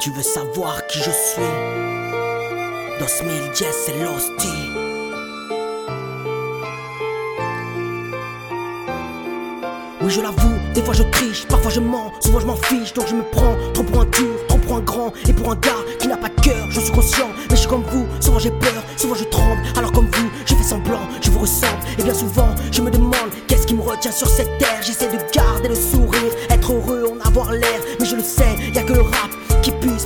Tu veux savoir qui je suis. Dos mil diez et l'hostie Oui je l'avoue, des fois je triche, parfois je mens, souvent je m'en fiche Donc je me prends trop pour un dur, trop pour un grand Et pour un gars qui n'a pas de cœur, je suis conscient Mais je suis comme vous, souvent j'ai peur, souvent je tremble Alors comme vous, je fais semblant, je vous ressemble Et bien souvent, je me demande qu'est-ce qui me retient sur cette terre? J'essaie de garder le sourire, être heureux, en avoir l'air Mais je le sais,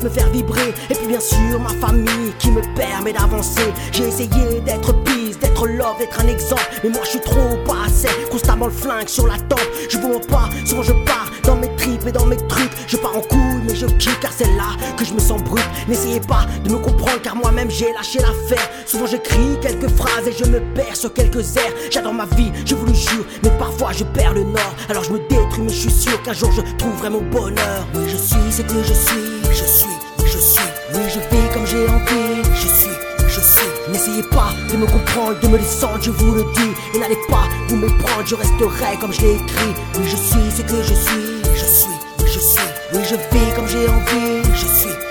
me faire vibrer. Et puis bien sûr ma famille qui me permet d'avancer. J'ai essayé d'être pisse, d'être love, d'être un exemple. Mais moi je suis trop pas assez, constamment le flingue sur la tempe. Je vous mens pas, souvent je pars dans mes tripes et dans mes trucs. Je pars en couille mais je quitte car c'est là que je me sens brut. N'essayez pas de me comprendre car moi-même j'ai lâché l'affaire. Souvent j'écris quelques phrases et je me perds sur quelques airs. J'adore ma vie, je vous le jure, mais parfois je perds le nord. Alors je me détruis mais je suis sûr qu'un jour je trouverai mon bonheur Oui je suis ce que je suis je suis, je suis, oui je vis comme j'ai envie, je suis, je suis. N'essayez pas de me comprendre, de me descendre, je vous le dis. Et n'allez pas vous méprendre, je resterai comme je l'ai écrit. Oui je suis ce que je suis, je suis, je suis. Oui je vis comme j'ai envie, je suis, je suis.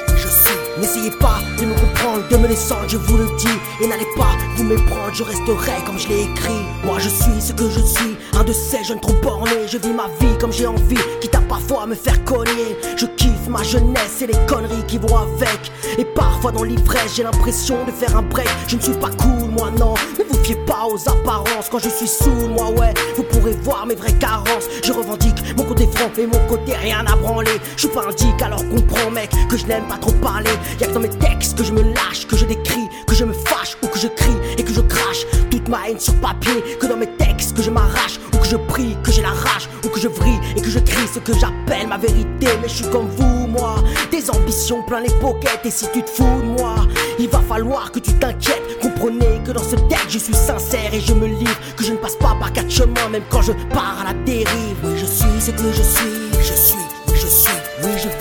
N'essayez pas de me comprendre, de me descendre, je vous le dis. Et n'allez pas vous méprendre, je resterai comme je l'ai écrit. Moi je suis ce que je suis, un de ces jeunes trop bornés. Je vis ma vie comme j'ai envie, quitte à parfois me faire cogner. Je kiffe ma jeunesse et les conneries qui vont avec. Et parfois dans l'ivresse, j'ai l'impression de faire un break. Je ne suis pas cool, moi non. Ne vous fiez pas aux apparences. Quand je suis sous moi ouais, vous pourrez voir mes vraies carences. Je revendique mon côté franc et mon côté rien à branler. Je suis pas dick, alors comprends, mec, que je n'aime pas trop parler. Y'a que dans mes textes que je me lâche, que je décris, que je me fâche ou que je crie et que je crache toute ma haine sur papier. Que dans mes textes que je m'arrache ou que je prie, que j'ai la rage ou que je vrille et que je crie ce que j'appelle ma vérité. Mais je suis comme vous, moi, des ambitions plein les pockets. Et si tu te fous de moi, il va falloir que tu t'inquiètes. Comprenez que dans ce texte je suis sincère et je me livre. Que je ne passe pas par quatre chemins, même quand je pars à la dérive. Oui, je suis ce que je suis, je suis, je suis. Oui, je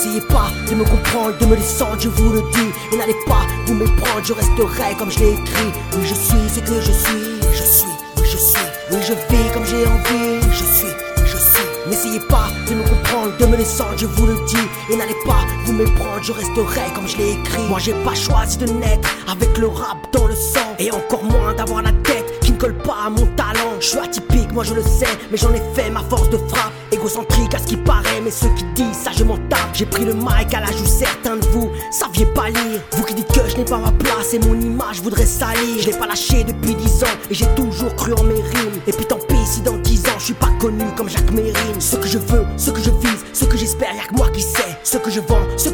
N'essayez pas de me comprendre, de me descendre, je vous le dis. Et n'allez pas vous méprendre, je resterai comme je l'ai écrit. Oui, je suis ce que je suis, je suis, je suis. Oui, je vis comme j'ai envie, je suis, je suis. N'essayez pas de me comprendre, de me descendre, je vous le dis. Et n'allez pas vous méprendre, je resterai comme je l'ai écrit. Moi, j'ai pas choisi de naître avec le rap dans le sang. Et encore moins d'avoir la tête colle pas à mon talent. Je suis atypique, moi je le sais, mais j'en ai fait ma force de frappe. Égocentrique à ce qui paraît, mais ceux qui disent ça, je m'en tape. J'ai pris le mic à l'âge où certains de vous saviez pas lire. Vous qui dites que je n'ai pas ma place et mon image voudrait salir. Je l'ai pas lâché depuis 10 ans et j'ai toujours cru en mes rimes. Et puis tant pis si dans 10 ans je suis pas connu comme Jacques Mérine. Ce que je veux, ce que je vise, ce que j'espère, y'a que moi qui sais. Ce que je vends, ce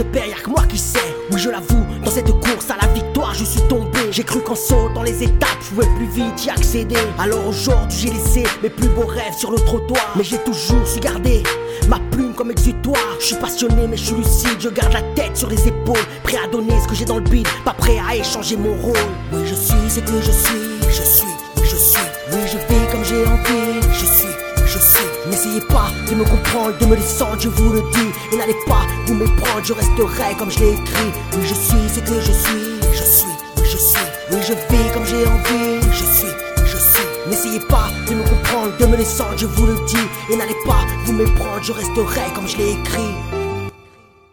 je perds, y'a que moi qui sais. Oui, je l'avoue, dans cette course à la victoire, je suis tombé. J'ai cru qu'en sautant les étapes, je pouvais plus vite y accéder. Alors aujourd'hui, j'ai laissé mes plus beaux rêves sur le trottoir. Mais j'ai toujours su garder ma plume comme exutoire. Je suis passionné, mais je suis lucide. Je garde la tête sur les épaules, prêt à donner ce que j'ai dans le bide, pas prêt à échanger mon rôle. Oui, je suis ce que je suis, je suis, je suis. Me comprendre, de me descendre, je vous le dis. Et n'allez pas vous méprendre, je resterai comme je l'ai écrit. Oui, je suis ce que je suis, je suis, je suis. Oui, je vis comme j'ai envie, je suis, je suis. N'essayez pas de me comprendre, de me descendre, je vous le dis. Et n'allez pas vous méprendre, je resterai comme je l'ai écrit.